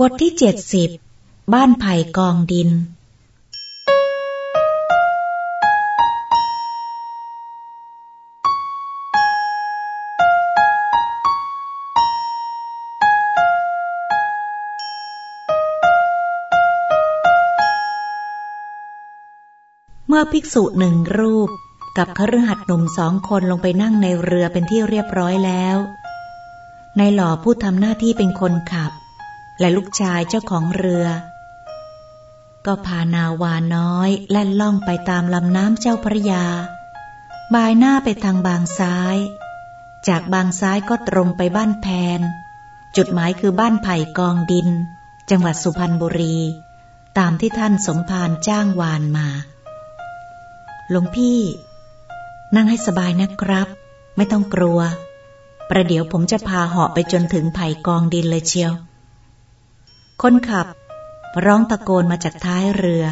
บทที่เจ็ดสิบบ้านไผ่กองดิน เมื่อภิกษุหนึ่งรูปกับคฤหัสถ์หนุ่มสองคนลงไปนั่งในเรือเป็นที่เรียบร้อยแล้ว ในหล่อผู้ทำหน้าที่เป็นคนขับ และลูกชายเจ้าของเรือ ก็พานาวาน้อยแล่นล่องไปตามลำน้ำเจ้าพระยา บายหน้าไปทางบางซ้าย จากบางซ้ายก็ตรงไปบ้านแพน จุดหมายคือบ้านไผ่กองดิน จังหวัดสุพรรณบุรี ตามที่ท่านสมภารจ้างวานมาหลวงพี่ นั่งให้สบายนะครับ ไม่ต้องกลัว ประเดี๋ยวผมจะพาเหาะไปจนถึงไผ่กองดินเลยเชียว คนขับ ร้องตะโกนมาจากท้ายเรือ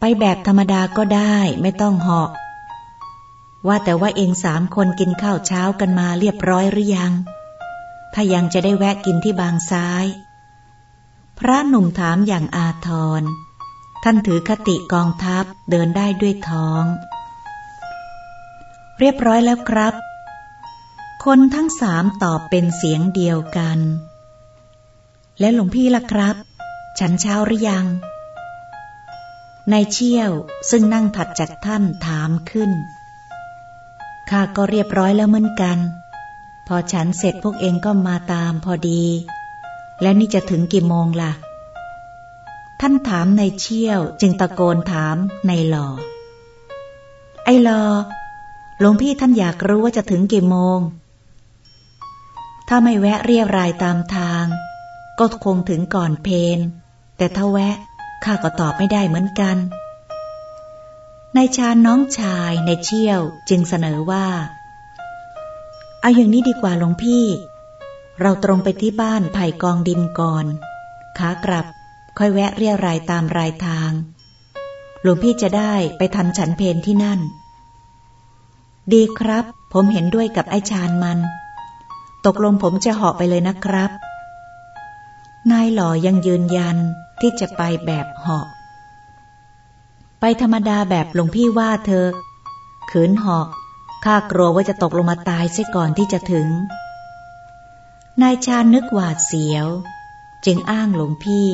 ไปแบบธรรมดาก็ได้ไม่ต้องเหาะ ว่าแต่ว่าเองสามคนกินข้าวเช้ากันมาเรียบร้อยหรือยัง ถ้ายังจะได้แวะกินที่บางซ้าย พระหนุ่มถามอย่างอาทร ท่านถือคติกองทัพเดินได้ด้วยท้อง เรียบร้อยแล้วครับคนทั้งสามตอบเป็นเสียงเดียวกัน และหลวงพี่ล่ะครับ ฉันเช้าหรือยัง นายเชี่ยวซึ่งนั่งถัดจากท่านถามขึ้น ข้าก็เรียบร้อยแล้วเหมือนกัน พอฉันเสร็จพวกเองก็มาตามพอดี แล้วนี่จะถึงกี่โมงล่ะ ท่านถามนายเชี่ยวจึงตะโกนถามนายหลอ ไอ้หลอหลวงพี่ท่านอยากรู้ว่าจะถึงกี่โมง ถ้าไม่แวะเรียรายตามทาง ก็คงถึงก่อนเพนแต่ถ้าแวะข้าก็ตอบไม่ได้เหมือนกันนายชาญน้องชายในเชี่ยวจึงเสนอว่า เอาอย่างนี้ดีกว่าหลวงพี่ เราตรงไปที่บ้านไผ่กองดินก่อนขากลับค่อยแวะเรียรายตามรายทาง หลวงพี่จะได้ไปทันฉันเพนที่นั่น ดีครับ ผมเห็นด้วยกับไอ้ชาญมัน ตกลงผมจะเหาะไปเลยนะครับ นายหล่อยังยืนยันที่จะไปแบบเหาะ ไปธรรมดาแบบหลวงพี่ว่าเธอ ขืนเหาะข้ากลัวว่าจะตกลงมาตายเสียก่อนที่จะถึง นายชาญนึกหวาดเสียว จึงอ้างหลวงพี่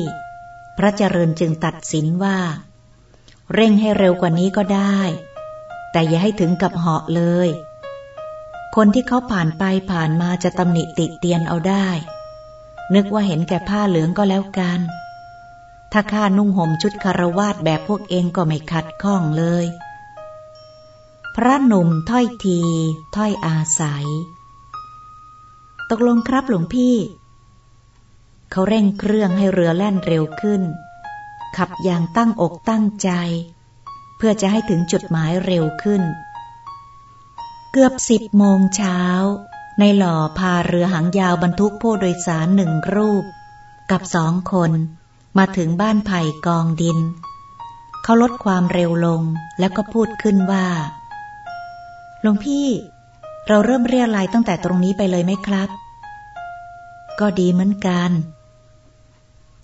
พระเจริญจึงตัดสินว่า เร่งให้เร็วกว่านี้ก็ได้ แต่อย่าให้ถึงกับเหาะเลย คนที่เขาผ่านไปผ่านมาจะตำหนิติเตียนเอาได้ นึกว่าเห็นแก่ผ้าเหลืองก็แล้วกัน ถ้าข้านุ่งห่มชุดคารวาสแบบพวกเองก็ไม่ขัดข้องเลย พระหนุ่มถ้อยที ถ้อยอาศัย ตกลงครับหลวงพี่ เขาเร่งเครื่องให้เรือแล่นเร็วขึ้น ขับอย่างตั้งอกตั้งใจ เพื่อจะให้ถึงจุดหมายเร็วขึ้น เกือบสิบโมงเช้า ในหล่อพาเรือหางยาวบรรทุกผู้โดยสารหนึ่งรูป กับสองคน มาถึงบ้านไผ่กองดิน เขาลดความเร็วลงแล้วก็พูดขึ้นว่าหลวงพี่ เราเริ่มเรียรายตั้งแต่ตรงนี้ไปเลยไหมครับ ก็ดีเหมือนกัน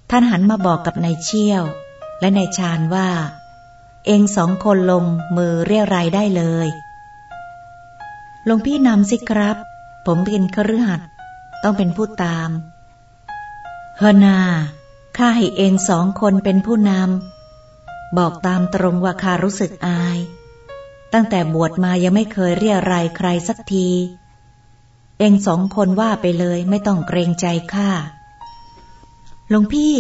ท่านหันมาบอกกับนายเชี่ยว และนายชาญว่า เองสองคนลงมือเรียรายได้เลยหลวงพี่นำสิครับ ผมเป็นคฤหัสต้องเป็นผู้ตามเฮนาข้าให้เองสองคนเป็นผู้นำ บอกตามตรงว่าข้ารู้สึกอาย ตั้งแต่บวชมายังไม่เคยเรียรายใครสักที เองสองคนว่าไปเลยไม่ต้องเกรงใจข้าหลวงพี่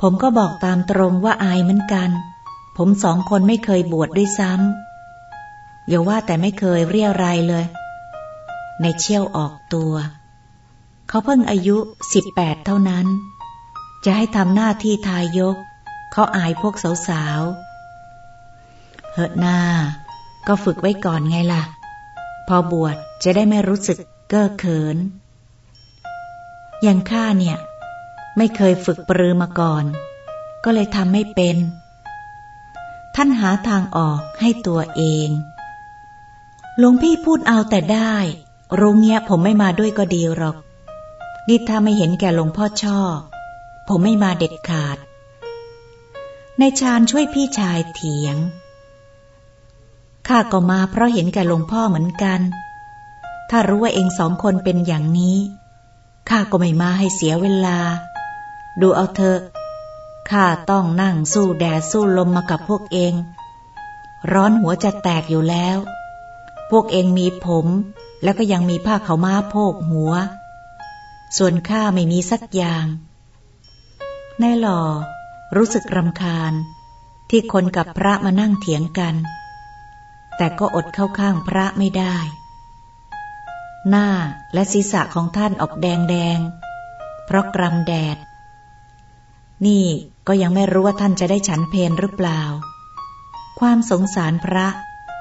ผมก็บอกตามตรงว่าอายเหมือนกัน ผมสองคนไม่เคยบวชดด้วยซ้ำอย่าว่าแต่ไม่เคยเรียรายเลย ในเชี่ยวออกตัว เขาเพิ่งอายุสิบแปดเท่านั้น จะให้ทำหน้าที่ทายก เขาอายพวกสาวๆ เฮิดนาก็ฝึกไว้ก่อนไงล่ะ พอบวชจะได้ไม่รู้สึกเก้อเขิน อย่างข้าเนี่ย ไม่เคยฝึกปรือมาก่อน ก็เลยทำไม่เป็น ท่านหาทางออกให้ตัวเองหลวงพี่พูดเอาแต่ได้ รู้เงี้ยผมไม่มาด้วยก็ดีหรอก นี่ถ้าไม่เห็นแก่หลวงพ่อช่อ ผมไม่มาเด็ดขาด ในชาญช่วยพี่ชายเถียง ข้าก็มาเพราะเห็นแก่หลวงพ่อเหมือนกัน ถ้ารู้ว่าเองสองคนเป็นอย่างนี้ ข้าก็ไม่มาให้เสียเวลา ดูเอาเถอะ ข้าต้องนั่งสู้แดดสู้ลมมากับพวกเอง ร้อนหัวจะแตกอยู่แล้ว พวกเองมีผม แล้วก็ยังมีผ้าเขาม้าโพกหัว ส่วนข้าไม่มีสักอย่างนายหล่อรู้สึกรำคาญ ที่คนกับพระมานั่งเถียงกัน แต่ก็อดเข้าข้างพระไม่ได้ หน้าและศีรษะของท่านออกแดงแดง เพราะกรำแดด นี่ก็ยังไม่รู้ว่าท่านจะได้ฉันเพนหรือเปล่า ความสงสารพระ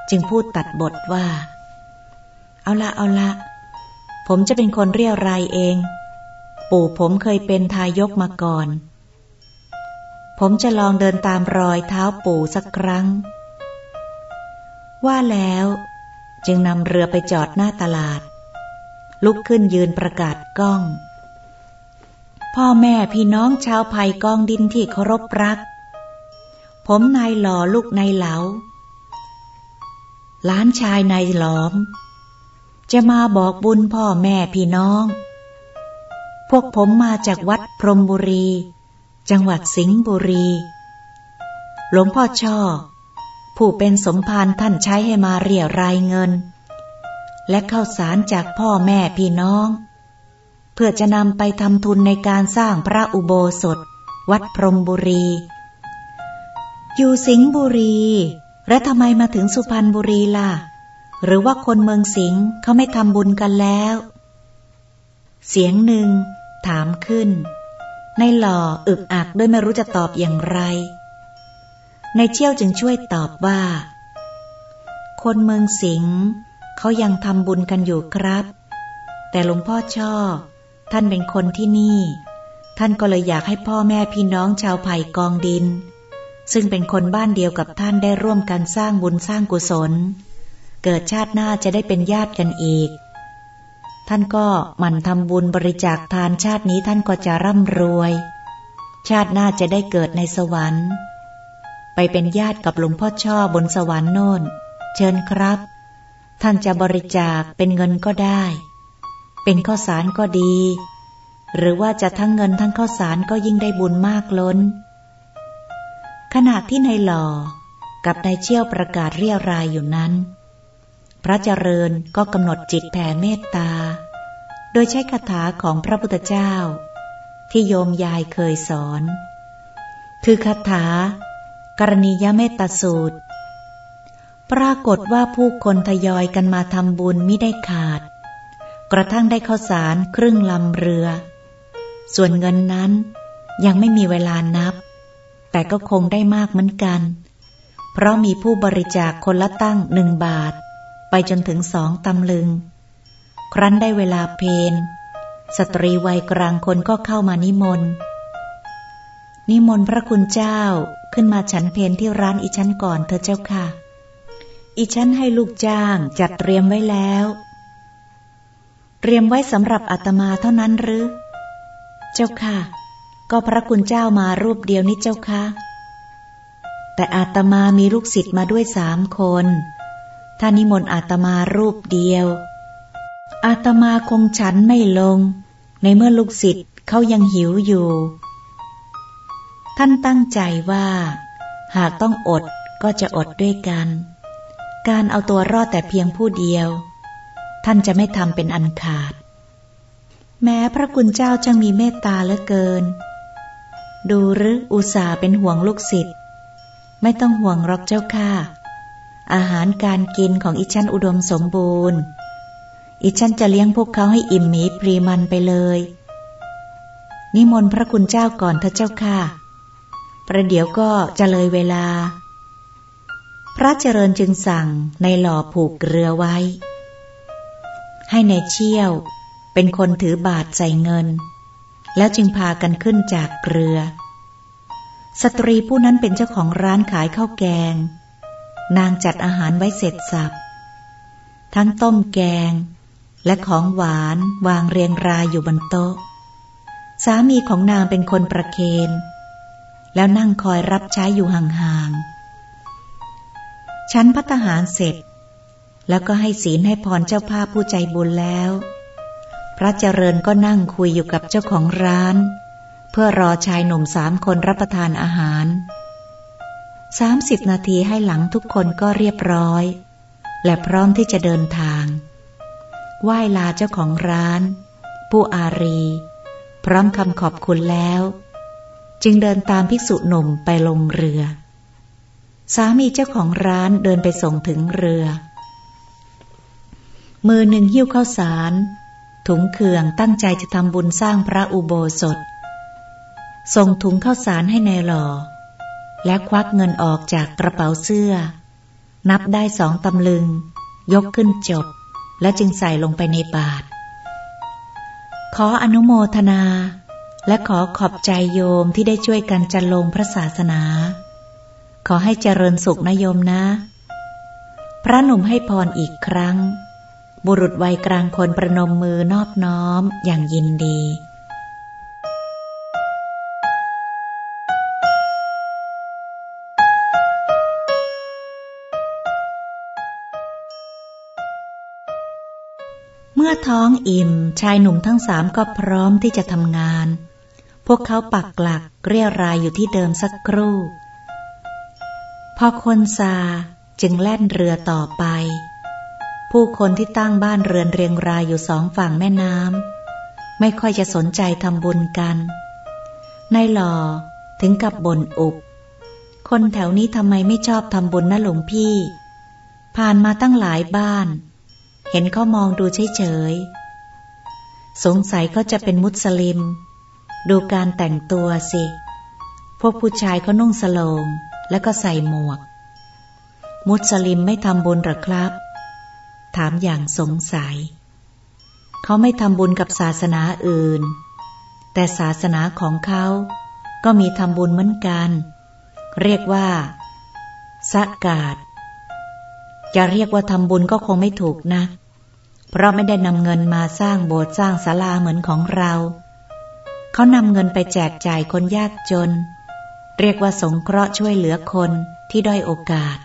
จึงพูดตัดบทว่า เอาละเอาละ ผมจะเป็นคนเรียรายเอง ปู่ผมเคยเป็นทายกมาก่อน ผมจะลองเดินตามรอยเท้าปู่สักครั้ง ว่าแล้ว จึงนำเรือไปจอดหน้าตลาด ลุกขึ้นยืนประกาศก้อง พ่อแม่พี่น้องชาวไผ่กองดินที่เคารพรัก ผมนายหล่อลูกนายเหลาล้านชายนายหลอม จะมาบอกบุญพ่อแม่พี่น้อง พวกผมมาจากวัดพรมบุรี จังหวัดสิงห์บุรี หลวงพ่อช่อ ผู้เป็นสมภารท่านใช้ให้มาเรียรายเงิน และเข้าสารจากพ่อแม่พี่น้อง เพื่อจะนำไปทำทุนในการสร้างพระอุโบสถ วัดพรมบุรี อยู่สิงห์บุรี และทำไมมาถึงสุพรรณบุรีล่ะ หรือว่าคนเมืองสิงห์เขาไม่ทำบุญกันแล้ว เสียงหนึ่ง ถามขึ้น ในหล่ออึกอักด้วยไม่รู้จะตอบอย่างไร ในเชี่ยวจึงช่วยตอบว่า คนเมืองสิงห์เขายังทำบุญกันอยู่ครับ แต่หลวงพ่อช่อท่านเป็นคนที่นี่ ท่านก็เลยอยากให้พ่อแม่พี่น้องชาวไผ่กองดิน ซึ่งเป็นคนบ้านเดียวกับท่านได้ร่วมกันสร้างบุญสร้างกุศล เกิดชาติหน้าจะได้เป็นญาติกันอีก ท่านก็หมั่นทำบุญบริจาคทานชาตินี้ท่านก็จะร่ำรวย ชาติหน้าจะได้เกิดในสวรรค์ ไปเป็นญาติกับหลวงพ่อช่อบนสวรรค์โน่น เชิญครับ ท่านจะบริจาคเป็นเงินก็ได้ เป็นข้าวสารก็ดี หรือว่าจะทั้งเงินทั้งข้าวสารก็ยิ่งได้บุญมากล้น ขณะที่ในหล่อกับนายเชี่ยวประกาศเรียรายอยู่นั้น พระเจริญก็กำหนดจิตแผ่เมตตา โดยใช้คาถาของพระพุทธเจ้า ที่โยมยายเคยสอน คือคาถา กรณียเมตตาสูตร ปรากฏว่าผู้คนทยอยกันมาทำบุญไม่ได้ขาด กระทั่งได้ข้าวสารครึ่งลำเรือ ส่วนเงินนั้นยังไม่มีเวลานับ แต่ก็คงได้มากเหมือนกัน เพราะมีผู้บริจาคคนละตั้งหนึ่งบาท ไปจนถึงสองตำลึง ครั้นได้เวลาเพนสตรีวัยกลางคนก็เข้ามานิมนต์ นิมนต์พระคุณเจ้าขึ้นมาฉันเพนที่ร้านอีชั้นก่อนเธอเจ้าค่ะ อีชั้นให้ลูกจ้างจัดเตรียมไว้แล้ว เตรียมไว้สำหรับอาตมาเท่านั้นหรือ เจ้าค่ะ ก็พระคุณเจ้ามารูปเดียวนี้เจ้าค่ะ แต่อาตมามีลูกศิษย์มาด้วยสามคน ท่านิมนต์อาตมารูปเดียว อาตมาคงฉันไม่ลง ในเมื่อลูกศิษย์เขายังหิวอยู่ ท่านตั้งใจว่า หากต้องอดก็จะอดด้วยกัน การเอาตัวรอดแต่เพียงผู้เดียว ท่านจะไม่ทำเป็นอันขาด แม้พระคุณเจ้าจังมีเมตตาเหลือเกิน ดูหรืออุตส่าห์เป็นห่วงลูกศิษย์ไม่ต้องห่วงรอกเจ้าค่ะ อาหารการกินของอิชันอุดมสมบูรณ์ อิชันจะเลี้ยงพวกเขาให้อิ่มหมีปรีมันไปเลย นิมนต์พระคุณเจ้าก่อนเถอะเจ้าค่ะ ประเดี๋ยวก็จะเลยเวลา พระเจริญจึงสั่งในหล่อผูกเรือไว้ ให้ในเชี่ยวเป็นคนถือบาทใส่เงิน แล้วจึงพากันขึ้นจากเรือ สตรีผู้นั้นเป็นเจ้าของร้านขายข้าวแกง นางจัดอาหารไว้เสร็จสับ ทั้งต้มแกง และของหวานวางเรียงรายอยู่บนโต๊ะ สามีของนางเป็นคนประเคน แล้วนั่งคอยรับใช้อยู่ห่างๆ ชั้นพัตหารเสร็จ แล้วก็ให้ศีลให้พรเจ้าภาพผู้ใจบุญแล้ว พระเจริญก็นั่งคุยอยู่กับเจ้าของร้าน เพื่อรอชายหนุ่มสามคนรับประทานอาหาร สามสิบนาทีให้หลังทุกคนก็เรียบร้อย และพร้อมที่จะเดินทาง ไหว้ลาเจ้าของร้าน ผู้อารี พร้อมคำขอบคุณแล้ว จึงเดินตามภิกษุหนุ่มไปลงเรือ สามีเจ้าของร้านเดินไปส่งถึงเรือ มือหนึ่งหิ้วข้าวสาร ถุงเคืองตั้งใจจะทำบุญสร้างพระอุโบสถ ส่งถุงข้าวสารให้ในหล่อ และควักเงินออกจากกระเป๋าเสื้อ นับได้สองตำลึง ยกขึ้นจบ และจึงใส่ลงไปในบาท ขออนุโมทนา และขอขอบใจโยมที่ได้ช่วยกันจันลงพระศาสนา ขอให้เจริญสุขนะโยมนะ พระหนุ่มให้พรอีกครั้ง บุรุษวัยกลางคนประนมมือนอบน้อมอย่างยินดี มื่อท้องอิ่ม ชายหนุ่มทั้งสามก็พร้อมที่จะทำงาน พวกเขาปักหลักเรียรายอยู่ที่เดิมสักครู่ พอคนซาจึงแล่นเรือต่อไป ผู้คนที่ตั้งบ้านเรือนเรียงรายอยู่สองฝั่งแม่น้ำไม่ค่อยจะสนใจทำบุญกันนายหล่อถึงกับบ่นอุบ คนแถวนี้ทำไมไม่ชอบทำบุญนะหลวงพี่ ผ่านมาตั้งหลายบ้าน เห็นเขามองดูเฉยๆ สงสัยเขาจะเป็นมุสลิม ดูการแต่งตัวสิ พวกผู้ชายเขานุ่งสโลงแล้วก็ใส่หมวก มุสลิมไม่ทำบุญหรอครับ ถามอย่างสงสัย เขาไม่ทำบุญกับศาสนาอื่น แต่ศาสนาของเขาก็มีทำบุญเหมือนกัน เรียกว่าสักกาดจะเรียกว่าทำบุญก็คงไม่ถูกนะ เพราะไม่ได้นำเงินมาสร้างโบสถ์สร้างศาลาเหมือนของเรา เขานำเงินไปแจกจ่ายคนยากจน เรียกว่าสงเคราะห์ช่วยเหลือคนที่ด้อยโอกาส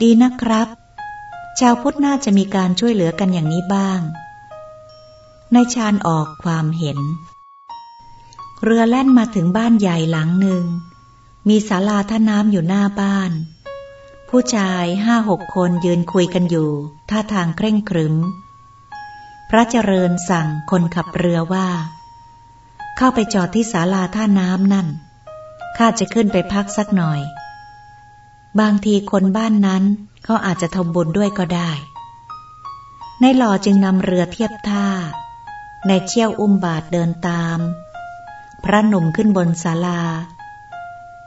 ดีนะครับ ชาวพุทธน่าจะมีการช่วยเหลือกันอย่างนี้บ้าง ในชาญออกความเห็น เรือแล่นมาถึงบ้านใหญ่หลังหนึ่ง มีศาลาท่าน้ำอยู่หน้าบ้าน ผู้ชายห้าหกคนยืนคุยกันอยู่ ท่าทางเคร่งครึม พระเจริญสั่งคนขับเรือว่า เข้าไปจอดที่ศาลาท่าน้ำนั่น ข้าจะขึ้นไปพักสักหน่อย บางทีคนบ้านนั้นเขาอาจจะทำบุญด้วยก็ได้ ในหล่อจึงนำเรือเทียบท่า ในเชี่ยวอุ้มบาทเดินตาม พระหนุ่มขึ้นบนศาลา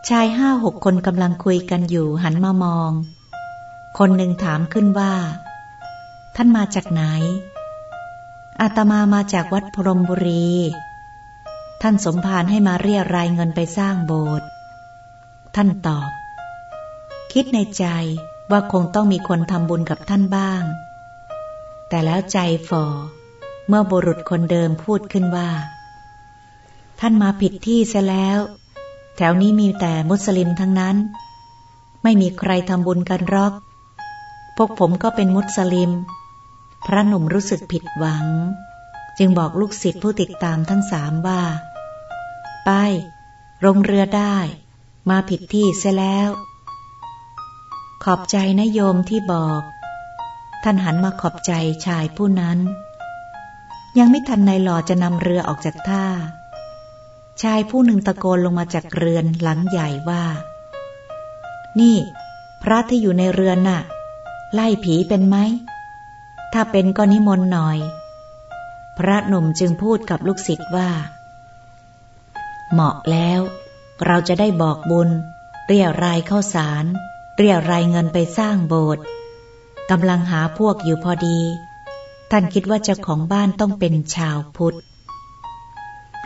ชายห้าหกคนกำลังคุยกันอยู่หันมามอง คนหนึ่งถามขึ้นว่า ท่านมาจากไหน อาตมามาจากวัดพรมบุรี ท่านสมภารให้มาเรียรายเงินไปสร้างโบสถ์ ท่านตอบ คิดในใจว่าคงต้องมีคนทำบุญกับท่านบ้าง แต่แล้วใจฝ่อ เมื่อบุรุษคนเดิมพูดขึ้นว่า ท่านมาผิดที่เสแล้ว แถวนี้มีแต่มุสลิมทั้งนั้น ไม่มีใครทำบุญกันรอก พวกผมก็เป็นมุสลิม พระหนุ่มรู้สึกผิดหวัง จึงบอกลูกศิษย์ผู้ติดตามทั้งสามว่า ไปลงเรือได้ มาผิดที่เสียแล้ว ขอบใจนะโยมที่บอก ท่านหันมาขอบใจชายผู้นั้น ยังไม่ทันในหล่อจะนำเรือออกจากท่า ชายผู้หนึ่งตะโกนลงมาจากเรือนหลังใหญ่ว่า นี่ พระที่อยู่ในเรือนน่ะ ไล่ผีเป็นไหม ถ้าเป็นก็นิมนต์หน่อย พระหนุ่มจึงพูดกับลูกศิษย์ว่า เหมาะแล้ว เราจะได้บอกบุญ เรียรายเข้าสาร เรียรายเงินไปสร้างโบสถ์กำลังหาพวกอยู่พอดี ท่านคิดว่าเจ้าของบ้านต้องเป็นชาวพุทธ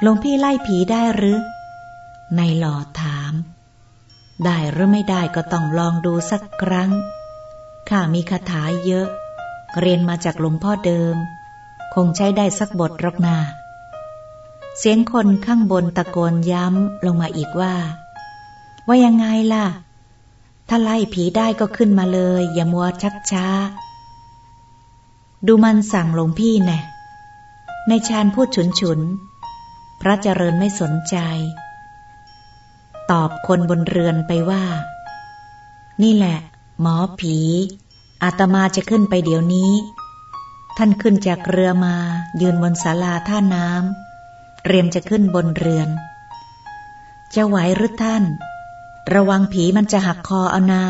หลวงพี่ไล่ผีได้หรือ ในหล่อถาม ได้หรือไม่ได้ก็ต้องลองดูสักครั้ง ข้ามีคาถาเยอะ เรียนมาจากหลวงพ่อเดิม คงใช้ได้สักบทรอกนา เสียงคนข้างบนตะโกนย้ำลงมาอีกว่า ว่ายังไงล่ะ ถ้าไล่ผีได้ก็ขึ้นมาเลย อย่ามัวชักช้า ดูมันสั่งหลวงพี่แน่ในชานพูดฉุนฉุน พระเจริญไม่สนใจ ตอบคนบนเรือนไปว่า นี่แหละ หมอผี อาตมาจะขึ้นไปเดี๋ยวนี้ ท่านขึ้นจากเรือมายืนบนศาลาท่าน้ำเตรียมจะขึ้นบนเรือน จะไหวหรือท่าน ระวังผีมันจะหักคอเอานา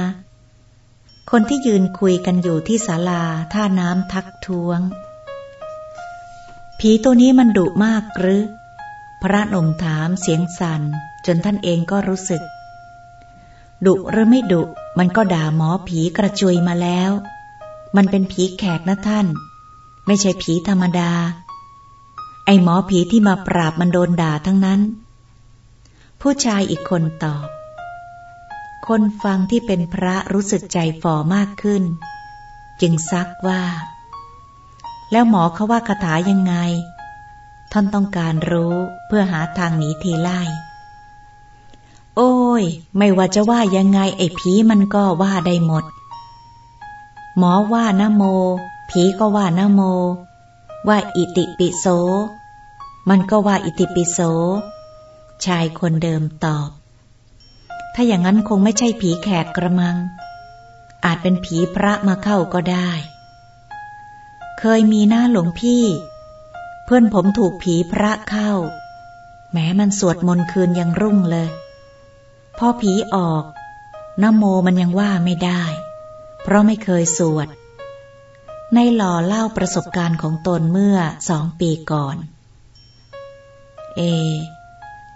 คนที่ยืนคุยกันอยู่ที่ศาลาท่าน้ำทักท้วงผีตัวนี้มันดุมากหรือ พระนมถามเสียงสัน่นจนท่านเองก็รู้สึก ดุหรือไม่ดุมันก็ด่าหมอผีกระจุยมาแล้ว มันเป็นผีแขกนะท่าน ไม่ใช่ผีธรรมดา ไอหมอผีที่มาปราบมันโดนด่าทั้งนั้น ผู้ชายอีกคนตอบ คนฟังที่เป็นพระรู้สึกใจฝ่อมากขึ้น จึงซักว่า แล้วหมอเขาว่าคาถายังไง ท่านต้องการรู้เพื่อหาทางหนีทีไล่ โอ้ย ไม่ว่าจะว่ายังไงไอ้ผีมันก็ว่าได้หมด หมอว่านะโม ผีก็ว่านะโม ว่าอิติปิโส มันก็ว่าอิติปิโส ชายคนเดิมตอบ ถ้าอย่างนั้นคงไม่ใช่ผีแขกกระมัง อาจเป็นผีพระมาเข้าก็ได้ เคยมีหน้าหลวงพี่ พื่อนผมถูกผีพระเข้า แม้มันสวดมนต์คืนยังรุ่งเลย พอผีออกน้ำโมมันยังว่าไม่ได้ เพราะไม่เคยสวด ในหล่อเล่าประสบการณ์ของตนเมื่อสองปีก่อน เอ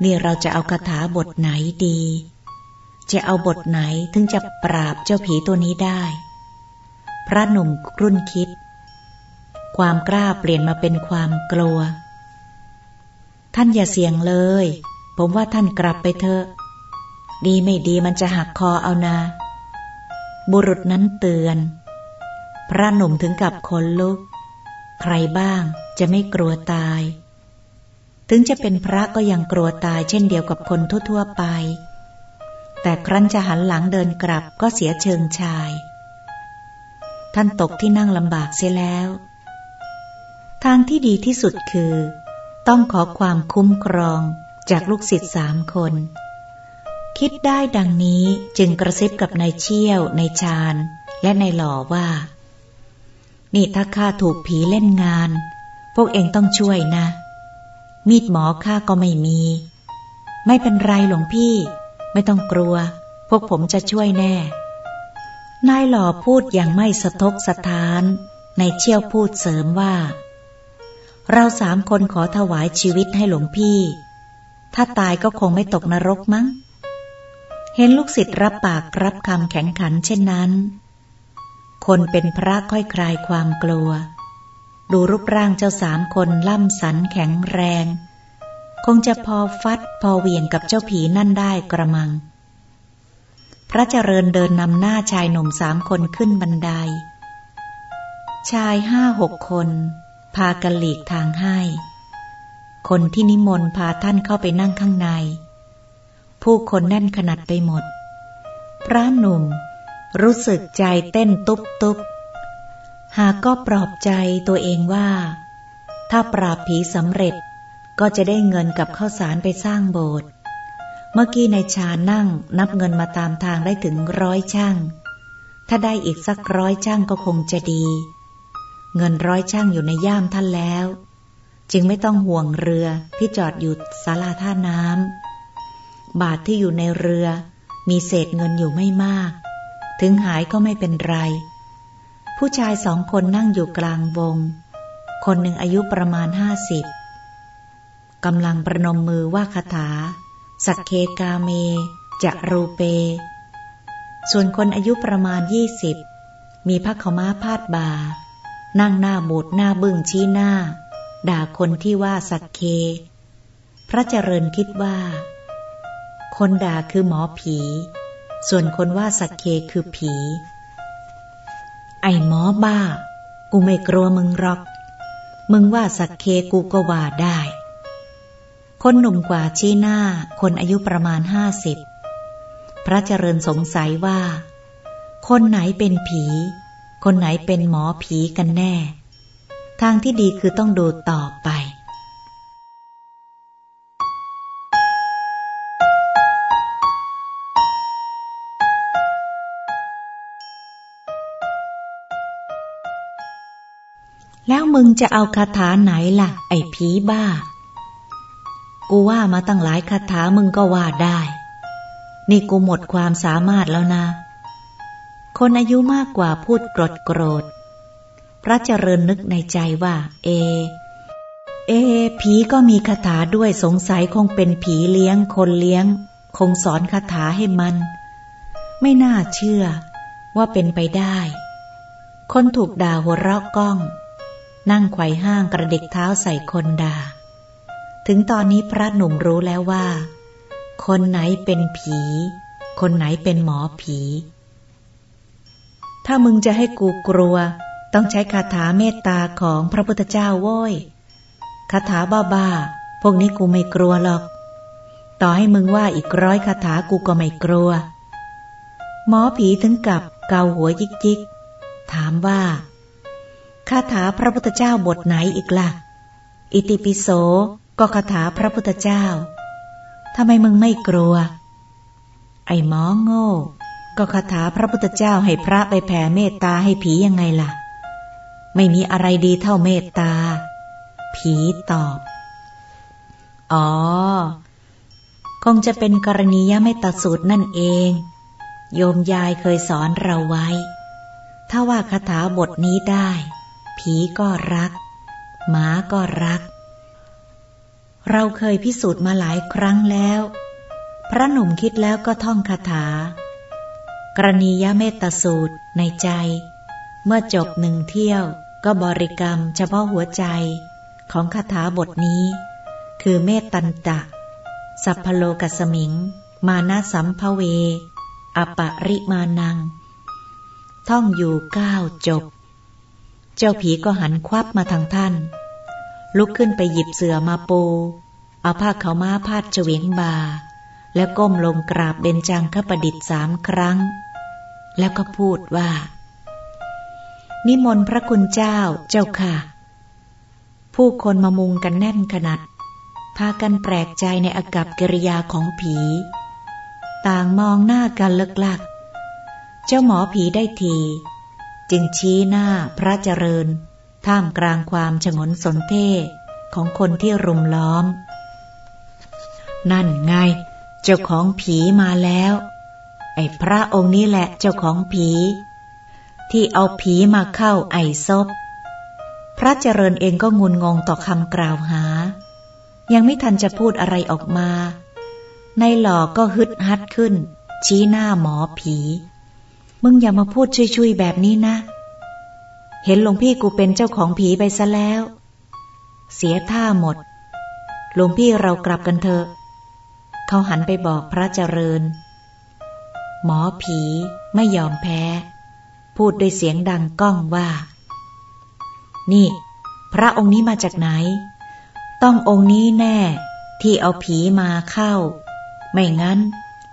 นี่เราจะเอาคาถาบทไหนดี จะเอาบทไหนถึงจะปราบเจ้าผีตัวนี้ได้ พระหนุ่มรุ่นคิด ความกล้าเปลี่ยนมาเป็นความกลัว ท่านอย่าเสี่ยงเลย ผมว่าท่านกลับไปเถอะ ดีไม่ดีมันจะหักคอเอานา บุรุษนั้นเตือน พระหนุ่มถึงกับคนลุก ใครบ้างจะไม่กลัวตาย ถึงจะเป็นพระก็ยังกลัวตายเช่นเดียวกับคนทั่วๆไป แต่ครั้นจะหันหลังเดินกลับก็เสียเชิงชายท่านตกที่นั่งลำบากเสียแล้ว ทางที่ดีที่สุดคือ ต้องขอความคุ้มครองจากลูกศิษย์สามคน คิดได้ดังนี้จึงกระซิบกับนายเชี่ยว นายชาญ และนายหล่อว่า นี่ถ้าข้าถูกผีเล่นงาน พวกเองต้องช่วยนะ มีดหมอข้าก็ไม่มี ไม่เป็นไรหลวงพี่ ไม่ต้องกลัว พวกผมจะช่วยแน่ นายหล่อพูดอย่างไม่สะทกสะท้าน นายเชี่ยวพูดเสริมว่า เราสามคนขอถวายชีวิตให้หลวงพี่ ถ้าตายก็คงไม่ตกนรกมั้ง เห็นลูกศิษย์รับปากรับคำแข็งขันเช่นนั้น คนเป็นพระค่อยคลายความกลัว ดูรูปร่างเจ้าสามคนล่ำสันแข็งแรง คงจะพอฟัดพอเวียงกับเจ้าผีนั่นได้กระมัง พระเจริญเดินนำหน้าชายหนุ่มสามคนขึ้นบันได ชายห้าหกคน พากันหลีกทางให้ คนที่นิมนต์พาท่านเข้าไปนั่งข้างใน ผู้คนแน่นขนาดไปหมด พระหนุ่มรู้สึกใจเต้นตุบตุบหากก็ปลอบใจตัวเองว่า ถ้าปราบผีสำเร็จก็จะได้เงินกับข้าวสารไปสร้างโบสถ์ เมื่อกี้ในชานั่งนับเงินมาตามทางได้ถึงร้อยช่าง ถ้าได้อีกสักร้อยช่างก็คงจะดี เงินร้อยช่างอยู่ในย่ามท่านแล้ว จึงไม่ต้องห่วงเรือที่จอดอยู่ศาลาท่าน้ำบาทที่อยู่ในเรือ มีเศษเงินอยู่ไม่มาก ถึงหายก็ไม่เป็นไร ผู้ชายสองคนนั่งอยู่กลางวง คนหนึ่งอายุประมาณห้าสิบกำลังประนมมือว่าคาถา สักเคกาเม จะรูเป ส่วนคนอายุประมาณยี่สิบมีผ้าขม้าพาดบ่า นั่งหน้าบูดหน้าบึ้งชี้หน้า ด่าคนที่ว่าสักเค พระเจริญคิดว่า คนด่าคือหมอผี ส่วนคนว่าสักเคคือผี ไอหมอบ้า กูไม่กลัวมึงหรอก มึงว่าสักเคกูก็ว่าได้ คนหนุ่มกว่าชี้หน้า คนอายุประมาณห้าสิบพระเจริญสงสัยว่า คนไหนเป็นผี คนไหนเป็นหมอผีกันแน่ ทางที่ดีคือต้องดูต่อไป แล้วมึงจะเอาคาถาไหนล่ะ ไอ้ผีบ้า กูว่ามาตั้งหลายคาถามึงก็ว่าได้ นี่กูหมดความสามารถแล้วนะ คนอายุมากกว่าพูดโกรธโกรธ พระเจริญนึกในใจว่า เอ เอ ผีก็มีคาถาด้วยสงสัยคงเป็นผีเลี้ยงคนเลี้ยง คงสอนคาถาให้มัน ไม่น่าเชื่อว่าเป็นไปได้ คนถูกด่าหัวเราะก้อง นั่งไขว่ห้างกระเด็กเท้าใส่คนด่า ถึงตอนนี้พระหนุ่มรู้แล้วว่า คนไหนเป็นผี คนไหนเป็นหมอผี ถ้ามึงจะให้กูกลัว ต้องใช้คาถาเมตตาของพระพุทธเจ้าโว้ยคาถาบ้าๆพวกนี้กูไม่กลัวหรอก ต่อให้มึงว่าอีกร้อยคาถากูก็ไม่กลัว หมอผีถึงกับเกาหัวยิกๆถามว่าคาถาพระพุทธเจ้าบทไหนอีกละ่ะ อิติปิโสก็คาถาพระพุทธเจ้าทำไมมึงไม่กลัว ไอ้หมอโง่ ก็คาถาพระพุทธเจ้าให้พระไปแผ่เมตตาให้ผียังไงล่ะ ไม่มีอะไรดีเท่าเมตตา ผีตอบ อ๋อ คงจะเป็นกรณียะไม่ตัดสูตรนั่นเอง โยมยายเคยสอนเราไว้ ถ้าว่าคาถาบทนี้ได้ ผีก็รัก หมาก็รัก เราเคยพิสูจน์มาหลายครั้งแล้ว พระหนุ่มคิดแล้วก็ท่องคาถา กรณียเมตสูตรในใจ เมื่อจบหนึ่งเที่ยวก็บริกรรมเฉพาะหัวใจของคาถาบทนี้ คือเมตตันตะ สัพพโลกัสมิง มานาสัมภเว อปะริมานัง ท่องอยู่เก้าจบ เจ้าผีก็หันควับมาทางท่าน ลุกขึ้นไปหยิบเสื่อมาปู เอาผ้าเขาม้าพาดเฉวียงบา แล้วก้มลงกราบเบญจังคประดิษฐ์สามครั้ง แล้วก็พูดว่า นิมนต์พระคุณเจ้าเจ้าค่ะ ผู้คนมามุงกันแน่นขนาดพากันแปลกใจในอากับกิริยาของผี ต่างมองหน้ากันเลิกลัก เจ้าหมอผีได้ที จึงชี้หน้าพระเจริญ ท่ามกลางความฉงนสนเท่ของคนที่รุมล้อม นั่นไง เจ้าของผีมาแล้ว ไอ้พระองค์นี้แหละเจ้าของผี ที่เอาผีมาเข้าไอซบพระเจริญเองก็งุนงงต่อคำกล่าวหา ยังไม่ทันจะพูดอะไรออกมา ในหล่อก็ฮึดฮัดขึ้น ชี้หน้าหมอผี มึงอย่ามาพูดชุยๆแบบนี้นะ เห็นหลวงพี่กูเป็นเจ้าของผีไปซะแล้ว เสียท่าหมด หลวงพี่เรากลับกันเถอะ เขาหันไปบอกพระเจริญ หมอผีไม่ยอมแพ้ พูดด้วยเสียงดังก้องว่า นี่ พระองค์นี้มาจากไหน ต้ององค์นี้แน่ ที่เอาผีมาเข้า ไม่งั้น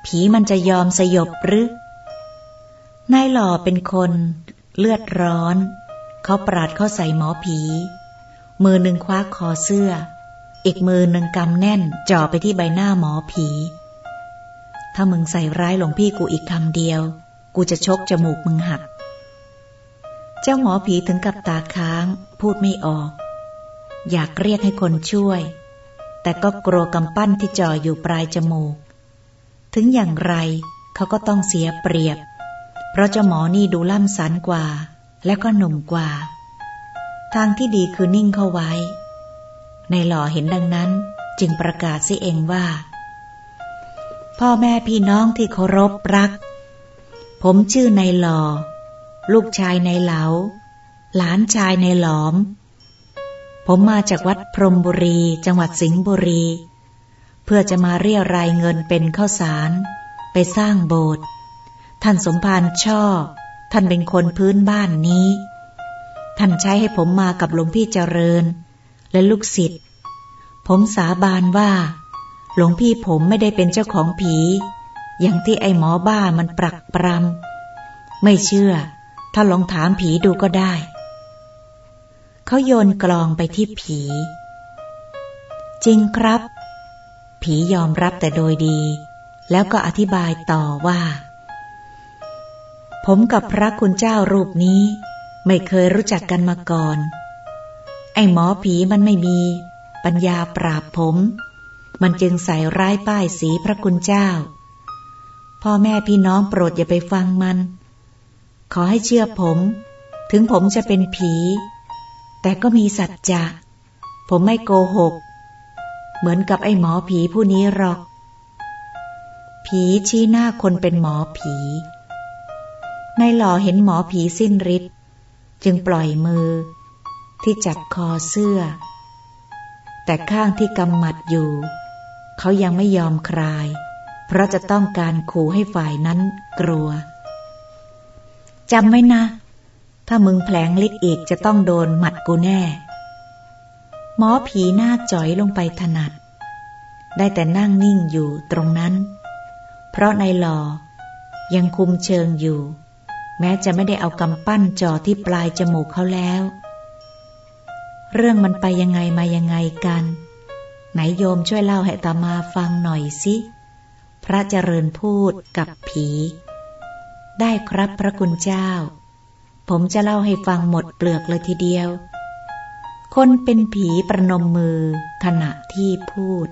ผีมันจะยอมสยบหรือนายหล่อเป็นคนเลือดร้อน เขาปราดเข้าใส่หมอผี มือหนึ่งคว้าคอเสื้อ อีกมือหนึ่งกำแน่นจ่อไปที่ใบหน้าหมอผี ถ้ามึงใส่ร้ายหลวงพี่กูอีกคำเดียว กูจะชกจมูกมึงหัก เจ้าหมอผีถึงกับตาค้าง พูดไม่ออก อยากเรียกให้คนช่วย แต่ก็กลัวกำปั้นที่จ่ออยู่ปลายจมูก ถึงอย่างไรเขาก็ต้องเสียเปรียบ เพราะเจ้าหมอนี่ดูล่ำสันกว่า และก็หนุ่มกว่า ทางที่ดีคือนิ่งเข้าไว้ ในหล่อเห็นดังนั้นจึงประกาศสิเองว่า พ่อแม่พี่น้องที่เคารพรัก ผมชื่อในหล่อ ลูกชายในเหลา หลานชายในหลอม ผมมาจากวัดพรมบุรี จังหวัดสิงห์บุรี เพื่อจะมาเรียรายเงินเป็นข้าวสาร ไปสร้างโบสถ์ท่านสมภารชอบท่านเป็นคนพื้นบ้านนี้ ท่านใช้ให้ผมมากับหลวงพี่เจริญ และลูกศิษย์ ผมสาบานว่า หลวงพี่ผมไม่ได้เป็นเจ้าของผี อย่างที่ไอ้หมอบ้ามันปรักปรำ ไม่เชื่อ ถ้าลองถามผีดูก็ได้ เขาโยนกลองไปที่ผี จริงครับ ผียอมรับแต่โดยดี แล้วก็อธิบายต่อว่า ผมกับพระคุณเจ้ารูปนี้ ไม่เคยรู้จักกันมาก่อน อ้หมอผีมันไม่มี ปัญญาปราบผม มันจึงใส่ร้ายป้ายสีพระคุณเจ้า พ่อแม่พี่น้องโปรดอย่าไปฟังมัน ขอให้เชื่อผม ถึงผมจะเป็นผี แต่ก็มีสัจจะ ผมไม่โกหก เหมือนกับไอ้หมอผีผู้นี้หรอก ผีชี้หน้าคนเป็นหมอผีในหล่อเห็นหมอผีสิ้นฤทธิ์จึงปล่อยมือ ที่จับคอเสื้อ แต่ข้างที่กำหมัดอยู่ เขายังไม่ยอมคลาย เพราะจะต้องการขู่ให้ฝ่ายนั้นกลัวจำไว้นะ ถ้ามึงแผลงฤทธิ์อีกจะต้องโดนหมัดกูแน่ หมอผีหน้าจ่อยลงไปถนัด ได้แต่นั่งนิ่งอยู่ตรงนั้น เพราะในหลอยังคุมเชิงอยู่ แม้จะไม่ได้เอากำปั้นจ่อที่ปลายจมูกเขาแล้ว เรื่องมันไปยังไงมายังไงกัน ไหนโยมช่วยเล่าให้ตามาฟังหน่อยสิ พระเจริญพูดกับผี ได้ครับพระคุณเจ้า ผมจะเล่าให้ฟังหมดเปลือกเลยทีเดียว คนเป็นผีประนมมือขณะที่พูด